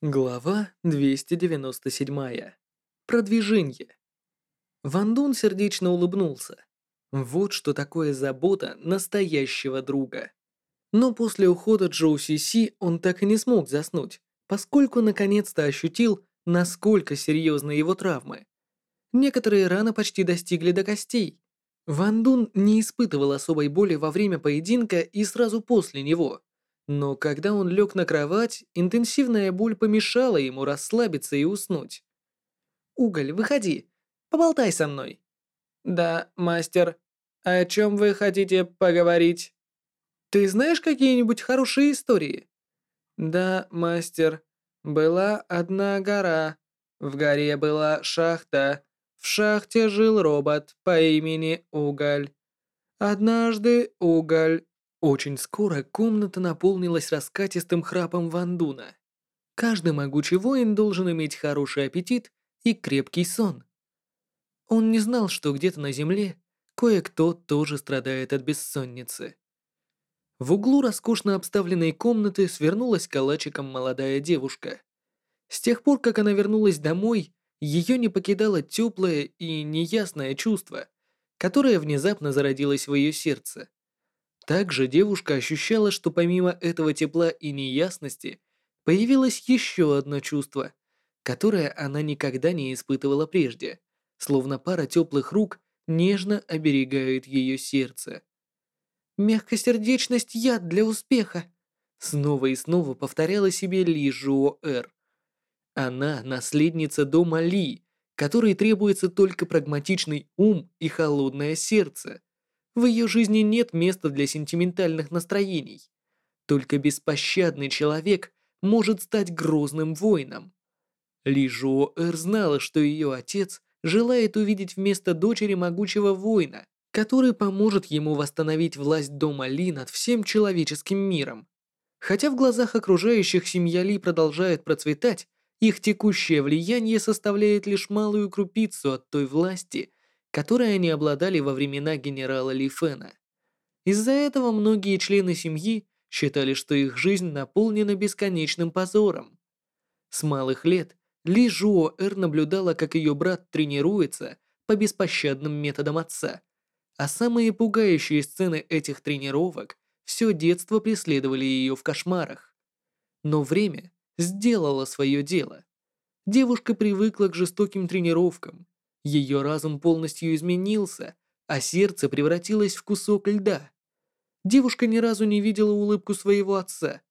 Глава 297. Продвижение. Ван Дун сердечно улыбнулся. Вот что такое забота настоящего друга. Но после ухода Джоу Си Си он так и не смог заснуть, поскольку наконец-то ощутил, насколько серьезны его травмы. Некоторые раны почти достигли до костей. Ван Дун не испытывал особой боли во время поединка и сразу после него – но когда он лег на кровать, интенсивная боль помешала ему расслабиться и уснуть. «Уголь, выходи, поболтай со мной». «Да, мастер. О чем вы хотите поговорить?» «Ты знаешь какие-нибудь хорошие истории?» «Да, мастер. Была одна гора. В горе была шахта. В шахте жил робот по имени Уголь. Однажды Уголь очень скоро комната наполнилась раскатистым храпом Вандуна. Каждый могучий воин должен иметь хороший аппетит и крепкий сон. Он не знал, что где-то на земле кое-кто тоже страдает от бессонницы. В углу роскошно обставленной комнаты свернулась калачиком молодая девушка. С тех пор, как она вернулась домой, ее не покидало теплое и неясное чувство, которое внезапно зародилось в ее сердце. Также девушка ощущала, что помимо этого тепла и неясности, появилось еще одно чувство, которое она никогда не испытывала прежде, словно пара теплых рук нежно оберегает ее сердце. «Мягкосердечность – яд для успеха», снова и снова повторяла себе Ли Жуо Эр. Она наследница дома Ли, которой требуется только прагматичный ум и холодное сердце – в ее жизни нет места для сентиментальных настроений. Только беспощадный человек может стать грозным воином. Ли Жуо знала, что ее отец желает увидеть вместо дочери могучего воина, который поможет ему восстановить власть дома Ли над всем человеческим миром. Хотя в глазах окружающих семья Ли продолжает процветать, их текущее влияние составляет лишь малую крупицу от той власти, которой они обладали во времена генерала Ли Фэна. Из-за этого многие члены семьи считали, что их жизнь наполнена бесконечным позором. С малых лет Ли Жуо Эр наблюдала, как ее брат тренируется по беспощадным методам отца, а самые пугающие сцены этих тренировок все детство преследовали ее в кошмарах. Но время сделало свое дело. Девушка привыкла к жестоким тренировкам, ее разум полностью изменился, а сердце превратилось в кусок льда. Девушка ни разу не видела улыбку своего отца.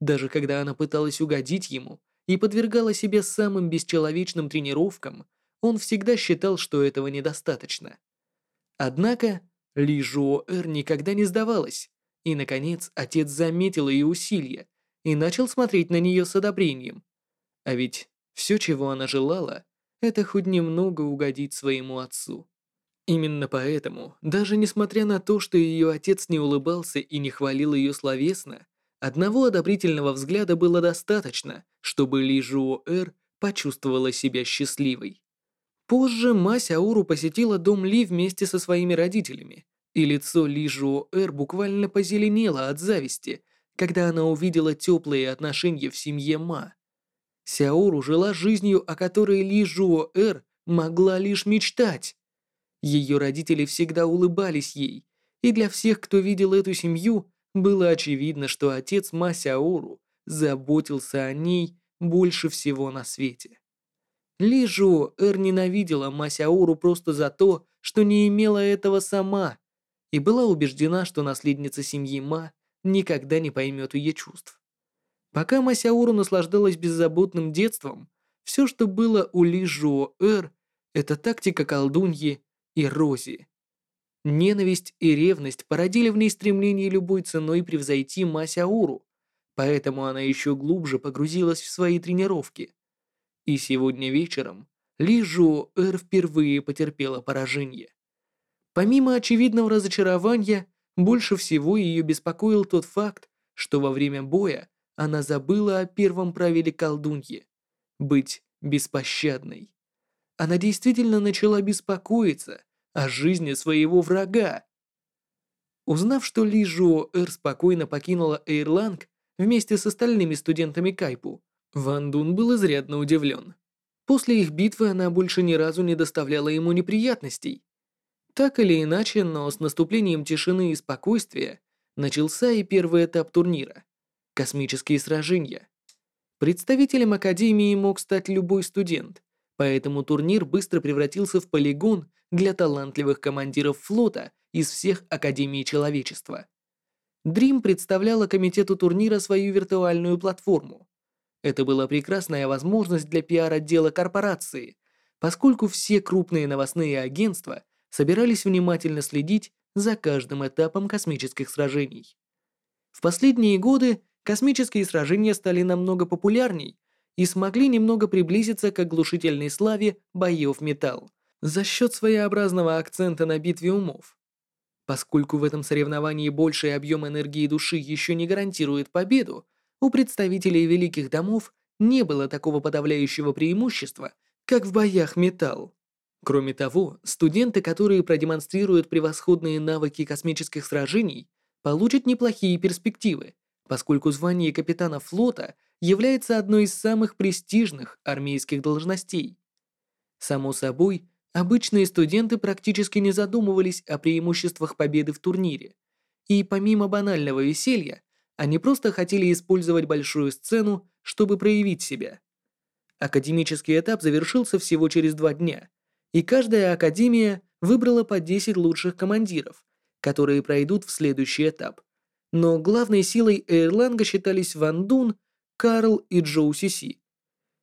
Даже когда она пыталась угодить ему и подвергала себя самым бесчеловечным тренировкам, он всегда считал, что этого недостаточно. Однако Ли Жуо Эр никогда не сдавалась, и, наконец, отец заметил ее усилия и начал смотреть на нее с одобрением. А ведь все, чего она желала, это хоть немного угодить своему отцу. Именно поэтому, даже несмотря на то, что ее отец не улыбался и не хвалил ее словесно, одного одобрительного взгляда было достаточно, чтобы Ли Жуо Эр почувствовала себя счастливой. Позже Мася Ауру посетила дом Ли вместе со своими родителями, и лицо Ли Жуо Эр буквально позеленело от зависти, когда она увидела теплые отношения в семье Ма. Сяору жила жизнью, о которой Ли Жуо Эр могла лишь мечтать. Ее родители всегда улыбались ей, и для всех, кто видел эту семью, было очевидно, что отец Ма Сяору заботился о ней больше всего на свете. Ли Жуо Эр ненавидела Ма Сяору просто за то, что не имела этого сама, и была убеждена, что наследница семьи Ма никогда не поймет ее чувств. Пока Масяуру наслаждалась беззаботным детством, все, что было у Ли Жуо Эр, это тактика колдуньи и Рози. Ненависть и ревность породили в ней стремление любой ценой превзойти Масяуру, поэтому она еще глубже погрузилась в свои тренировки. И сегодня вечером Ли Жуо Эр впервые потерпела поражение. Помимо очевидного разочарования, больше всего ее беспокоил тот факт, что во время боя она забыла о первом правиле колдуньи – быть беспощадной. Она действительно начала беспокоиться о жизни своего врага. Узнав, что Ли Жуо Эр спокойно покинула Эйрланг вместе с остальными студентами Кайпу, Ван Дун был изрядно удивлен. После их битвы она больше ни разу не доставляла ему неприятностей. Так или иначе, но с наступлением тишины и спокойствия начался и первый этап турнира – космические сражения. Представителем Академии мог стать любой студент, поэтому турнир быстро превратился в полигон для талантливых командиров флота из всех Академий Человечества. Дрим представляла комитету турнира свою виртуальную платформу. Это была прекрасная возможность для пиар-отдела корпорации, поскольку все крупные новостные агентства собирались внимательно следить за каждым этапом космических сражений. В последние годы космические сражения стали намного популярней и смогли немного приблизиться к оглушительной славе боев металл за счет своеобразного акцента на битве умов. Поскольку в этом соревновании больший объем энергии души еще не гарантирует победу, у представителей великих домов не было такого подавляющего преимущества, как в боях металл. Кроме того, студенты, которые продемонстрируют превосходные навыки космических сражений, получат неплохие перспективы, поскольку звание капитана флота является одной из самых престижных армейских должностей. Само собой, Обычные студенты практически не задумывались о преимуществах победы в турнире. И помимо банального веселья, они просто хотели использовать большую сцену, чтобы проявить себя. Академический этап завершился всего через два дня, и каждая академия выбрала по 10 лучших командиров, которые пройдут в следующий этап. Но главной силой Эйрланга считались Ван Дун, Карл и Джоу Сиси.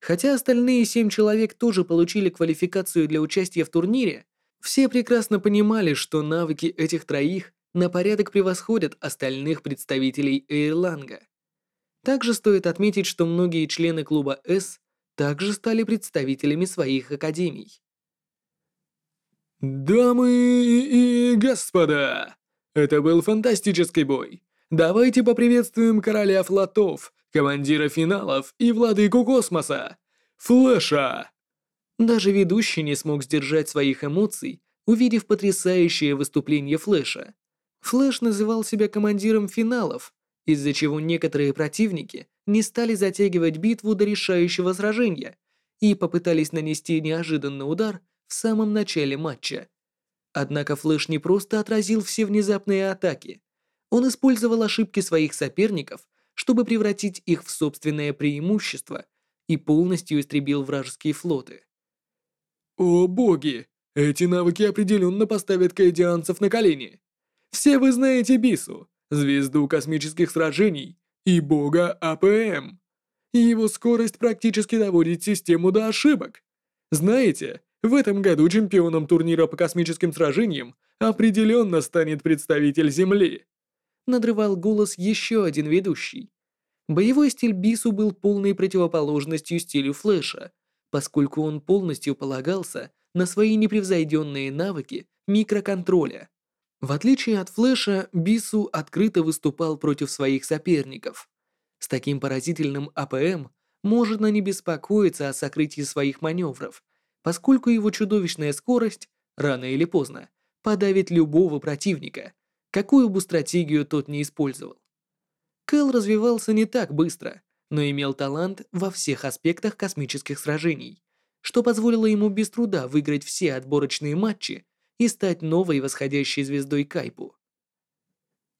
Хотя остальные семь человек тоже получили квалификацию для участия в турнире, все прекрасно понимали, что навыки этих троих на порядок превосходят остальных представителей Эйрланга. Также стоит отметить, что многие члены клуба С также стали представителями своих академий. «Дамы и господа, это был фантастический бой. Давайте поприветствуем короля флотов, командира финалов и владыку космоса, Флэша!» Даже ведущий не смог сдержать своих эмоций, увидев потрясающее выступление Флэша. Флэш называл себя командиром финалов, из-за чего некоторые противники не стали затягивать битву до решающего сражения и попытались нанести неожиданный удар в самом начале матча. Однако Флэш не просто отразил все внезапные атаки. Он использовал ошибки своих соперников чтобы превратить их в собственное преимущество и полностью истребил вражеские флоты. О боги! Эти навыки определенно поставят кайдианцев на колени. Все вы знаете Бису, звезду космических сражений и бога APM. Его скорость практически доводит систему до ошибок. Знаете, в этом году чемпионом турнира по космическим сражениям определенно станет представитель Земли надрывал голос еще один ведущий. Боевой стиль Бису был полной противоположностью стилю Флэша, поскольку он полностью полагался на свои непревзойденные навыки микроконтроля. В отличие от Флэша, Бису открыто выступал против своих соперников. С таким поразительным APM можно не беспокоиться о сокрытии своих маневров, поскольку его чудовищная скорость, рано или поздно, подавит любого противника, какую бы стратегию тот ни использовал. Кэл развивался не так быстро, но имел талант во всех аспектах космических сражений, что позволило ему без труда выиграть все отборочные матчи и стать новой восходящей звездой Кайпу.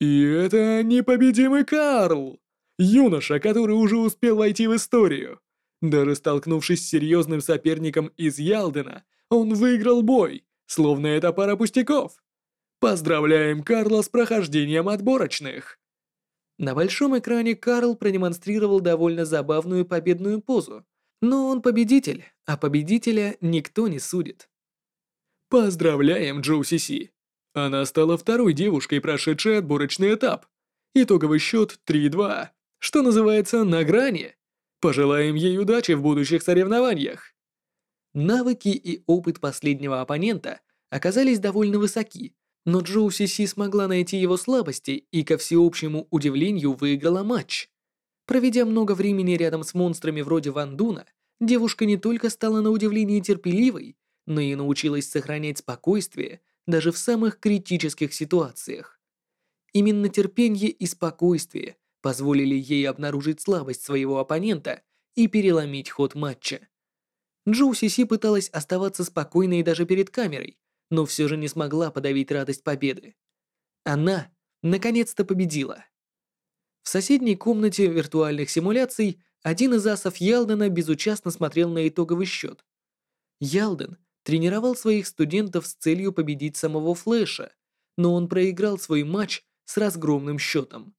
«И это непобедимый Карл! Юноша, который уже успел войти в историю. Даже столкнувшись с серьезным соперником из Ялдена, он выиграл бой, словно это пара пустяков. Поздравляем Карла с прохождением отборочных!» На большом экране Карл продемонстрировал довольно забавную победную позу. Но он победитель, а победителя никто не судит. Поздравляем, Джоу Си. Она стала второй девушкой, прошедшей отборочный этап. Итоговый счет 3-2, что называется на грани. Пожелаем ей удачи в будущих соревнованиях. Навыки и опыт последнего оппонента оказались довольно высоки, но Джоу Сиси смогла найти его слабости и, ко всеобщему удивлению, выиграла матч. Проведя много времени рядом с монстрами вроде Ван Дуна, девушка не только стала на удивление терпеливой, но и научилась сохранять спокойствие даже в самых критических ситуациях. Именно терпение и спокойствие позволили ей обнаружить слабость своего оппонента и переломить ход матча. Джоу Сиси пыталась оставаться спокойной даже перед камерой, но все же не смогла подавить радость победы. Она наконец-то победила. В соседней комнате виртуальных симуляций один из асов Ялдена безучастно смотрел на итоговый счет. Ялден тренировал своих студентов с целью победить самого Флэша, но он проиграл свой матч с разгромным счетом.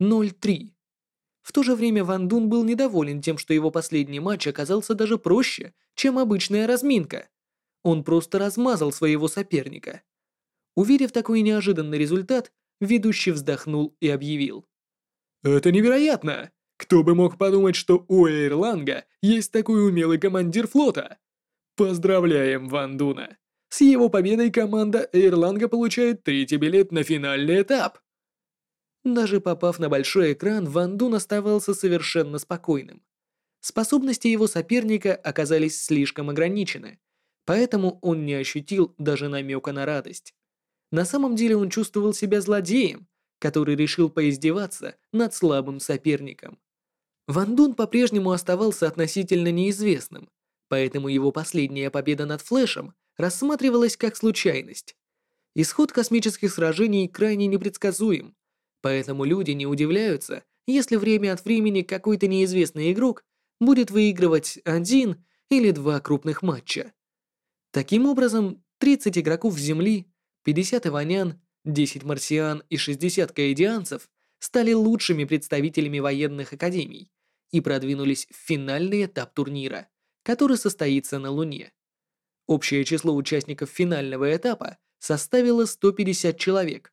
0-3. В то же время Ван Дун был недоволен тем, что его последний матч оказался даже проще, чем обычная разминка. Он просто размазал своего соперника. Увидев такой неожиданный результат, ведущий вздохнул и объявил. «Это невероятно! Кто бы мог подумать, что у Эйрланга есть такой умелый командир флота? Поздравляем Ван Дуна! С его победой команда Эйрланга получает третий билет на финальный этап!» Даже попав на большой экран, Ван Дун оставался совершенно спокойным. Способности его соперника оказались слишком ограничены, поэтому он не ощутил даже намека на радость. На самом деле он чувствовал себя злодеем, который решил поиздеваться над слабым соперником. Ван Дун по-прежнему оставался относительно неизвестным, поэтому его последняя победа над Флэшем рассматривалась как случайность. Исход космических сражений крайне непредсказуем, Поэтому люди не удивляются, если время от времени какой-то неизвестный игрок будет выигрывать один или два крупных матча. Таким образом, 30 игроков Земли, 50 иванян, 10 марсиан и 60 каэдианцев стали лучшими представителями военных академий и продвинулись в финальный этап турнира, который состоится на Луне. Общее число участников финального этапа составило 150 человек,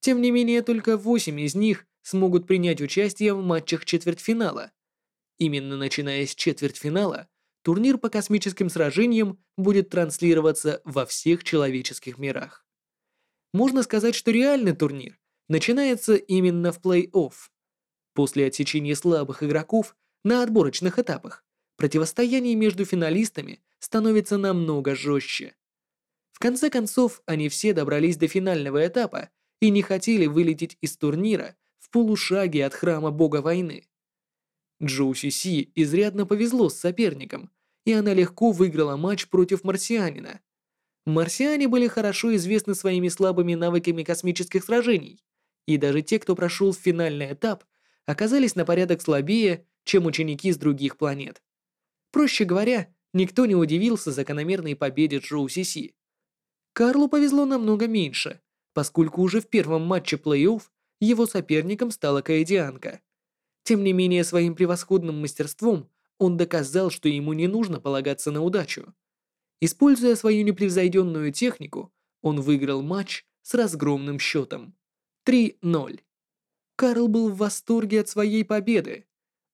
тем не менее, только 8 из них смогут принять участие в матчах четвертьфинала. Именно начиная с четвертьфинала, турнир по космическим сражениям будет транслироваться во всех человеческих мирах. Можно сказать, что реальный турнир начинается именно в плей-офф. После отсечения слабых игроков на отборочных этапах противостояние между финалистами становится намного жестче. В конце концов, они все добрались до финального этапа и не хотели вылететь из турнира в полушаге от храма бога войны. Джоу Си изрядно повезло с соперником, и она легко выиграла матч против марсианина. Марсиане были хорошо известны своими слабыми навыками космических сражений, и даже те, кто прошел финальный этап, оказались на порядок слабее, чем ученики с других планет. Проще говоря, никто не удивился закономерной победе Джоу Си. Карлу повезло намного меньше, поскольку уже в первом матче плей-офф его соперником стала каэдианка. Тем не менее, своим превосходным мастерством он доказал, что ему не нужно полагаться на удачу. Используя свою непревзойденную технику, он выиграл матч с разгромным счетом 3-0. Карл был в восторге от своей победы.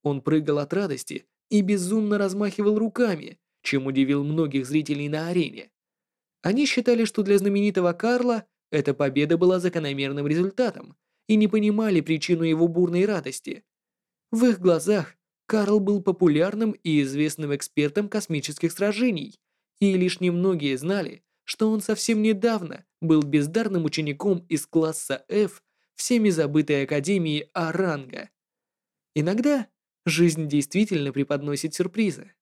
Он прыгал от радости и безумно размахивал руками, чем удивил многих зрителей на арене. Они считали, что для знаменитого Карла эта победа была закономерным результатом и не понимали причину его бурной радости. В их глазах Карл был популярным и известным экспертом космических сражений, и лишь немногие знали, что он совсем недавно был бездарным учеником из класса F всеми забытой Академии А-ранга. Иногда жизнь действительно преподносит сюрпризы.